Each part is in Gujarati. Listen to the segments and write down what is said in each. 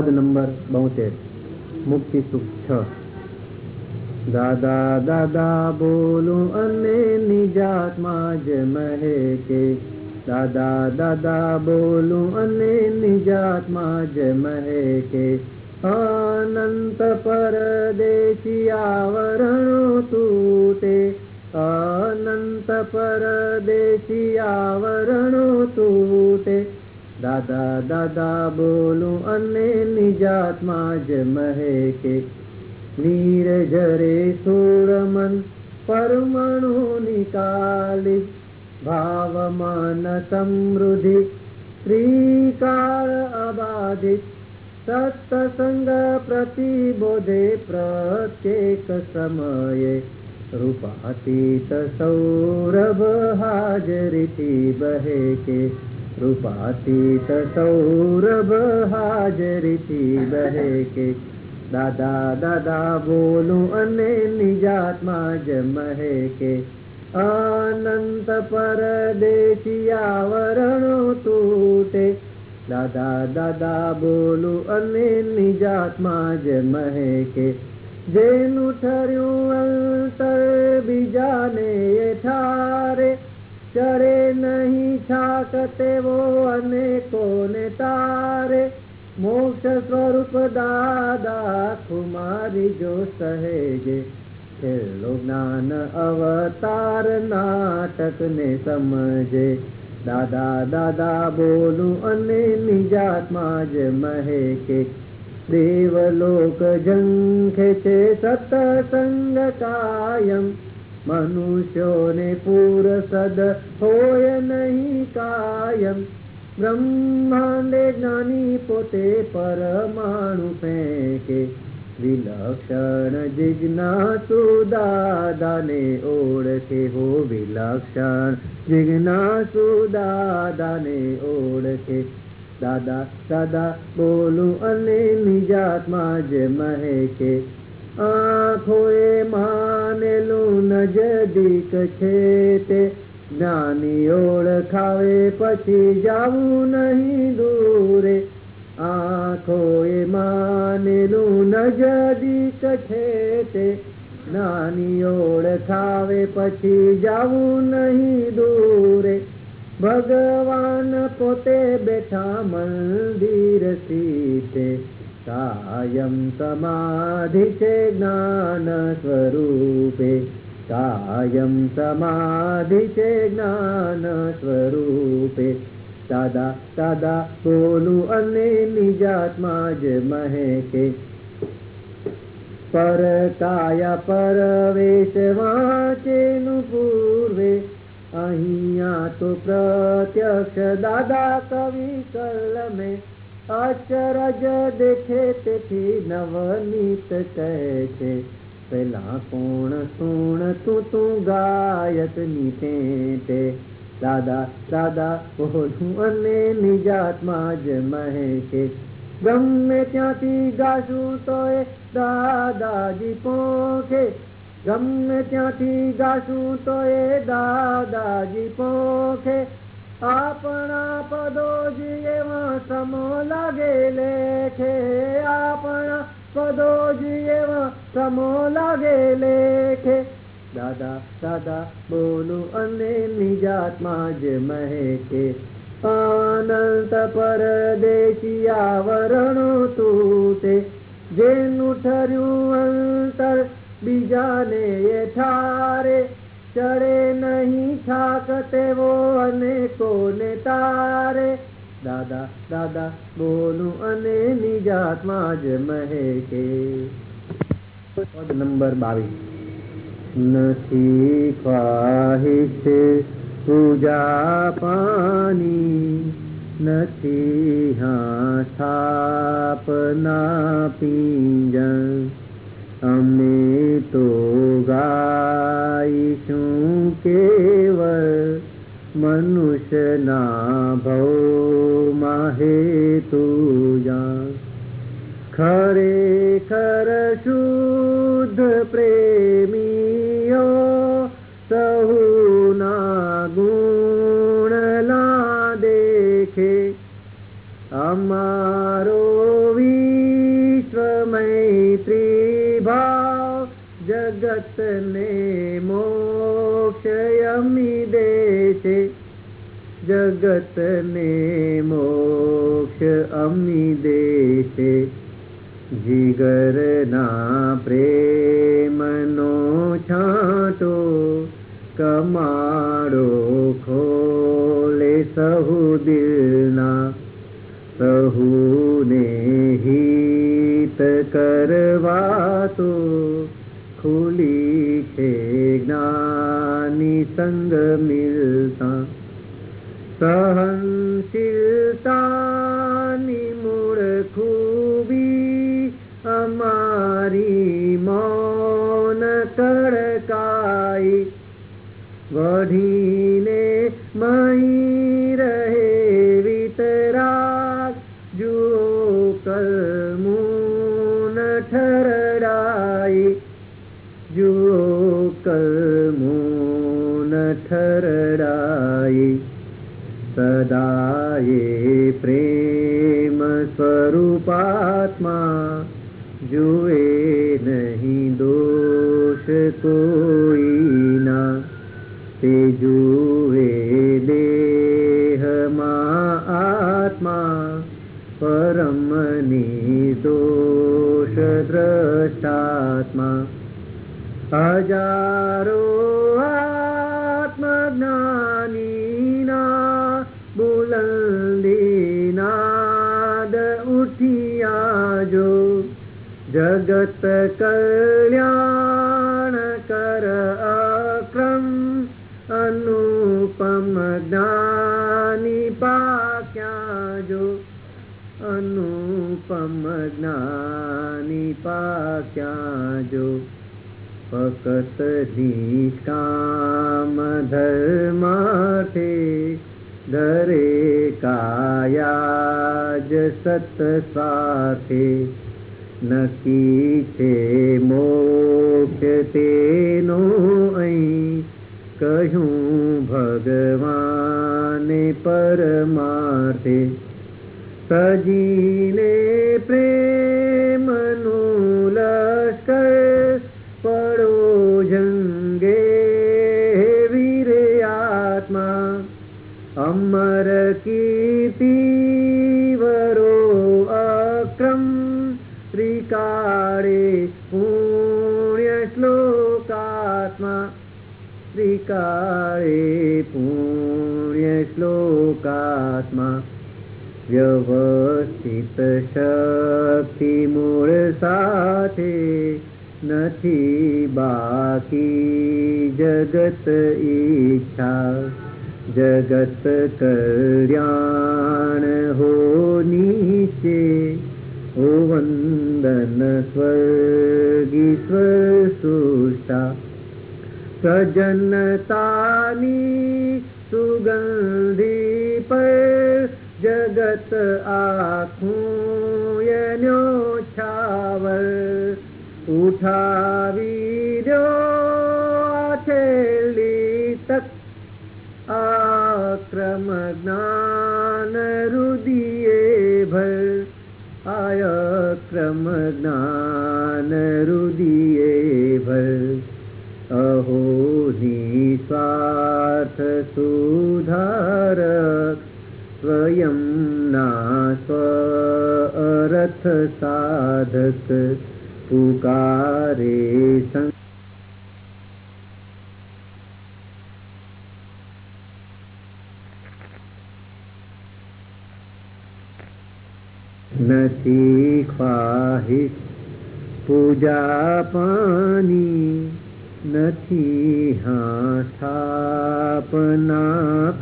પદ નંબર બોતેર. મુક્તિ સુખ છ. દાદા દાદા બોલું અને નિજાત્મા જ મહે કે. દાદા દાદા બોલું અને નિજાત્મા જ મહે કે. અનંત પરદેશી આવરણો તૂટે. અનંત પરદેશી આવરણો તૂટે. દાદા દાદા બોલું, અને નિજાતમાં જ મહે કે નીરજ રે સોળમન પરમણુ નિકાલી, ભાવમાન સમૃદ્ધિ શ્રીકાળ અબાધિત સત્સંગ પ્રતિબોધે પ્રત્યેક સમયે રૂપાતીત સૌરભ હાજરીથી બહે કે રૂપાતીત સૌરભ હાજરીથી બહે કે, દાદા દાદા, બોલું અને નિજાત્મા જ મહે કે અનંત પરદેશી આવરણો તૂટે, દાદા દાદા, બોલું અને નિજાત્મા જ મહે કે, જેનું ઠર્યું અંતર બીજાને ઠારે ચરે નહીં છાક તેવો અને કોને તારે મોક્ષ સ્વરૂપ દાદા કુમારી જો સહેજે. છેલ્લો જ્ઞાન અવતાર નાટક ને સમજે. દાદા દાદા બોલું અને નિજાત્મા જ મહે કે દેવલોક જંખે છે સતસંગ કાયમ. મનુષ્યોને પૂરસદ હોય નહીં કાયમ બ્રહ્માંડે જ્ઞાની પોતે પરમાણુ ફેંકે વિલક્ષણ જિજ્ઞાસુ દાદાને ઓળખે હો વિલક્ષણ જિજ્ઞાસુ દાદાને ઓળખે દાદા દાદા બોલું અને નિજાત્મા જ મહે કે આંખોએ માનેલું નજદીક છે તે. જ્ઞાની ઓળખાવે પછી જાવું નહીં દૂરે. આંખોએ માનેલું નજદીક છે તે. જ્ઞાની ઓળખાવે પછી જાવું નહીં દૂરે. ભગવાન પોતે બેઠા મંદિર સીતે. સમાધિ છે જ્ઞાન સ્વરૂપે દાદા દાદા બોલું અને નિજાત્મા જ મહે કે પર કાયા પરવેશ વાંચેનું પૂર્વે અહીંયા તો પ્રત્યક્ષ દાદા કવિ કલમે અચરજ દેખે તેથી નવનીત કહે છે પેલા કોણ સુણ તું તું ગાયતની તે દાદા દાદા બોલું અને નિજાત્મા જ મહે કે ગમે ત્યાંથી ગાશું તો એ દાદાજી પોખે. ગમે ત્યાંથી ગાશું તો એ દાદાજી પોખે. આપણા પદો જ સમો લાગે લેખે. આપણા પદો જ સમો લાગે લેખે. દાદા દાદા, બોલું અને નિજાતમાં જ મહે કે આનંદ પરદેશી આવરણો તૂટે. જેનું ઠર્યું અંતર બીજાને એ ઠારે ચડે નહીં થાક તેવો અને કોને તારે? દાદા દાદા, બોલું અને નિજાતમાં જ મહેકે પદ નંબર બાવીસ. નથી ખ્વાહિશ પૂજા પાની નથી હા સ્થાપના પિંજણ. અમે તો ગાઈશું કેવળ મનુષ્યના ભવમાં હેતુ જાણ. ખરેખર શુદ્ધ પ્રેમીઓ સહુના ગુણલા દેખે અમારો વી જગતને મોક્ષયમી દેશે જગતને મોક્ષ અમી દેશે જીગરના પ્રેમનો છાંટો કમાડો ખોલે સહુ દિલના સહુને હિત કરવા તો 一生的明日。આત્મા પરમ નિર્દોષ દ્રષ્ટાત્મા હજારો આત્મજ્ઞાનીના બુલંદીનાદ ઉઠિયા જો જગત કલ્યાણ કર અક્રમ અનુપમ જ્ઞાની પા અનુપમ જ્ઞાની પાક્યા જો ફકત નિષ્કામ ધર્માથે ધરે કાયા જ સત સાથે નક્કી છે મોક્ષ તેનો અહીં કહ્યું ભગવાને પરમાર્થે. સજીને પ્રેમનું લશ્કર પડો જંગે વીરે આત્મા. અમર કીર્તિ વરો અક્રમ, ત્રિકાળે પુણ્ય શ્લોકાત્મા. ત્રિકાળે પુણ્ય શ્લોકાત્મા. વ્યવસ્થિત શક્તિ મૂળ સાથે નથી બાકી જગત ઈચ્છા જગત કલ્યાણ હો નીચે ઓ વંદન સ્વર્ગીશ્વર સુષા સજનતાની સુગંધી પર જગત આખું એનો છાવર ઉઠાવી દો છેલ્લી તક આક્રમ જ્ઞાન રુદિયે ભર આયક્રમ જ્ઞાન રુદિયે ભર અહો નિસ્વાર્થ સુધારક स्वयं नास्वरथ साधक पुकारे सन् न्वाहि पूजापानि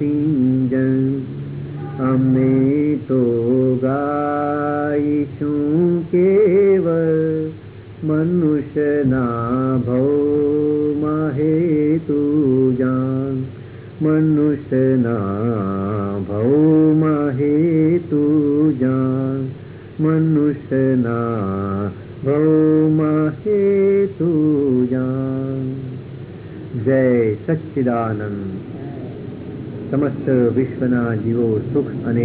नीजन् हमें तो गायिषु केवल मनुष्य भो महेतु जान। मनुष्य भो महेतु जान। मनुष्य भो माहेतु जान। जय सच्चिदानन्द। સમસ્ત વિશ્વના જીવો સુખ અને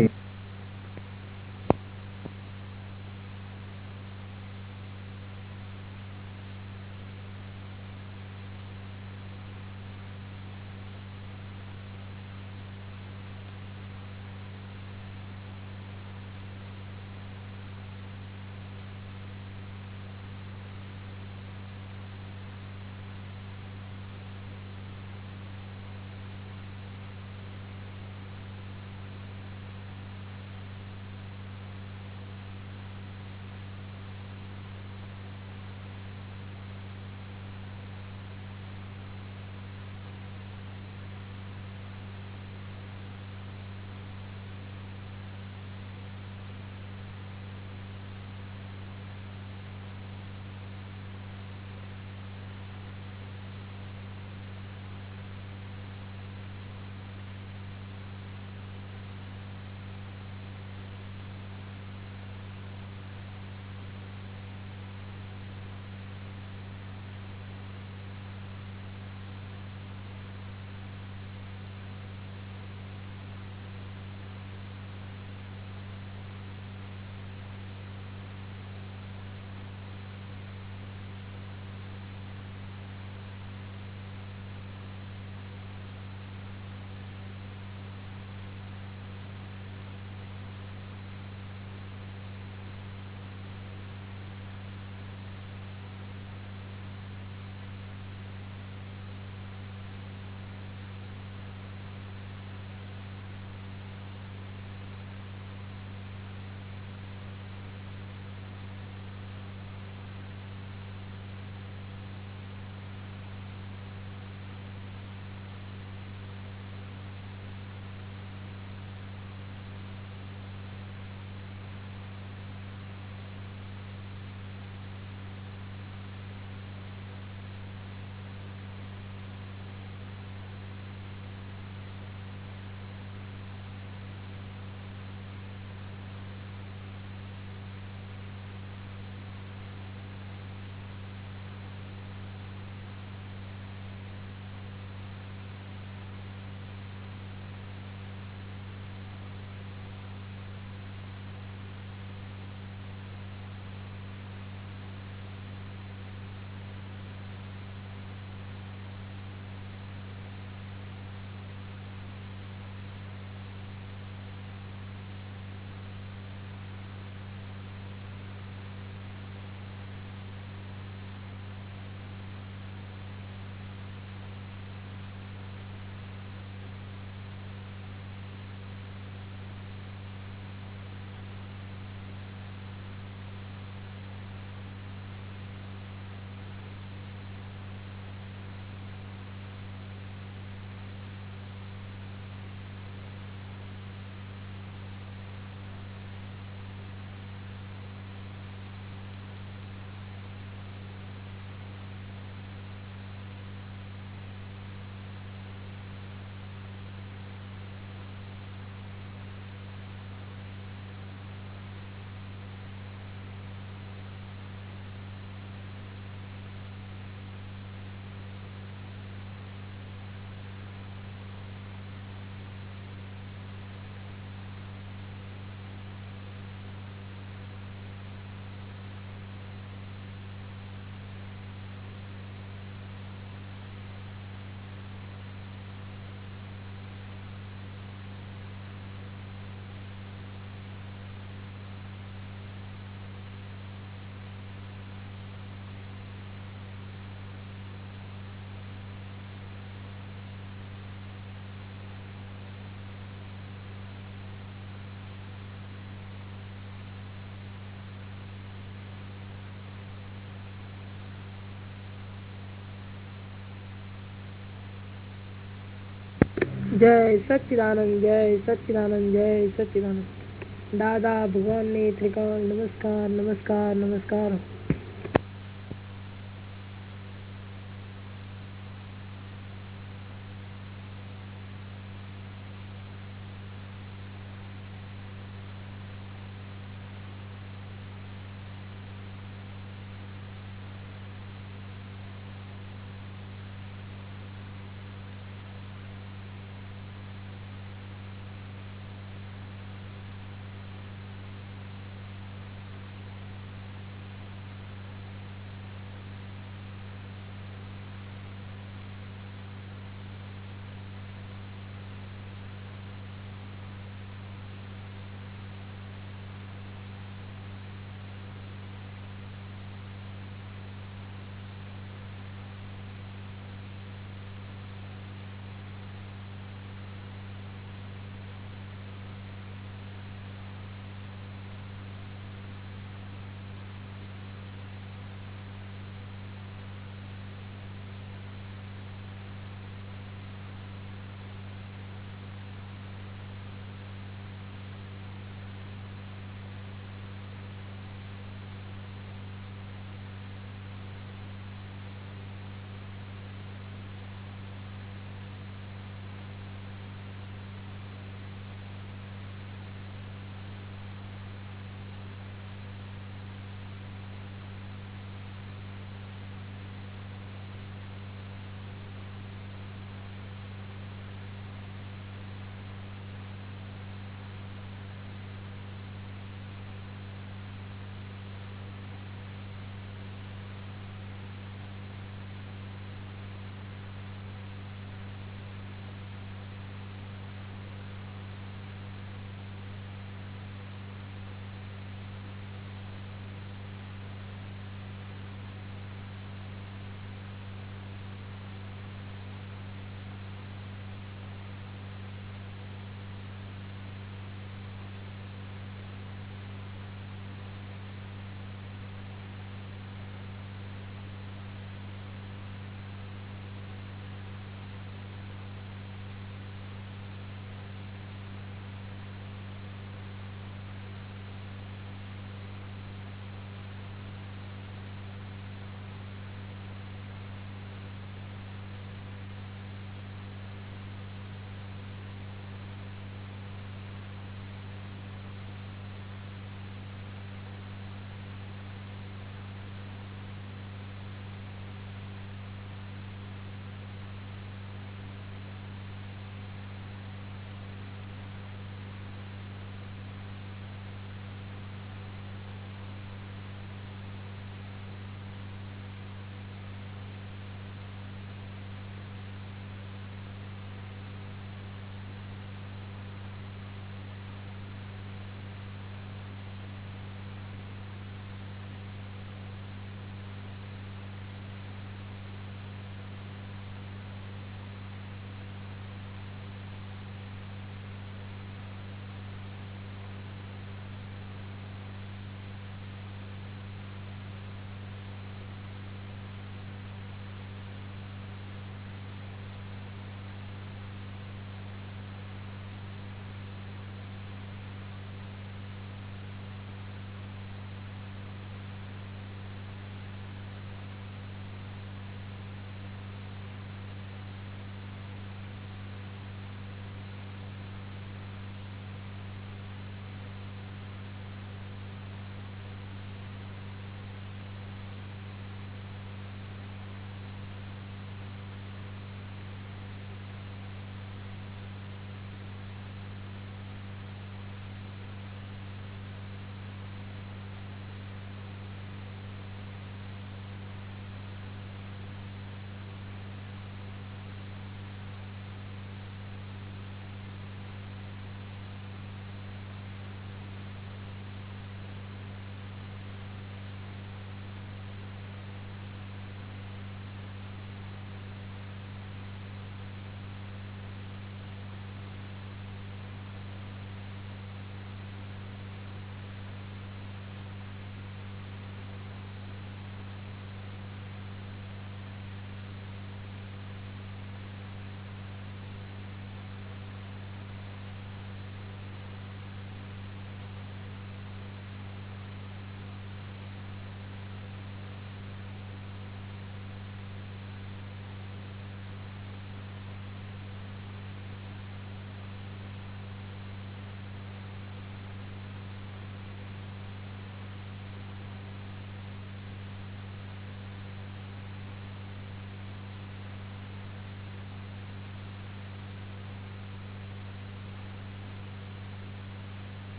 જય સચિદાનંદ જય સચિદાનંદ જય સચિદાનંદ દાદા ભગવાનને ત્રિકાળ નમસ્કાર નમસ્કાર નમસ્કાર